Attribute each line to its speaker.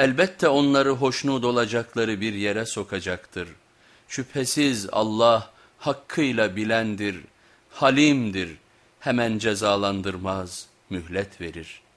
Speaker 1: Elbette onları hoşnut olacakları bir yere sokacaktır. Şüphesiz Allah hakkıyla bilendir, halimdir, hemen cezalandırmaz, mühlet verir.''